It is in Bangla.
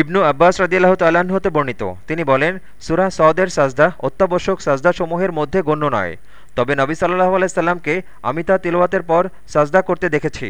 ইবনু আব্বাস রদিয়াল্লাহ তাল্লাহ্ন হতে বর্ণিত। তিনি বলেন, সুরা সদের সাজদা অত্যাবশ্যক সাজদাসমূহের মধ্যে গণ্য নয়। তবে নবী সাল্লাহ আলাইসাল্লামকে আমি তা তিলওয়াতের পর সাজদা করতে দেখেছি।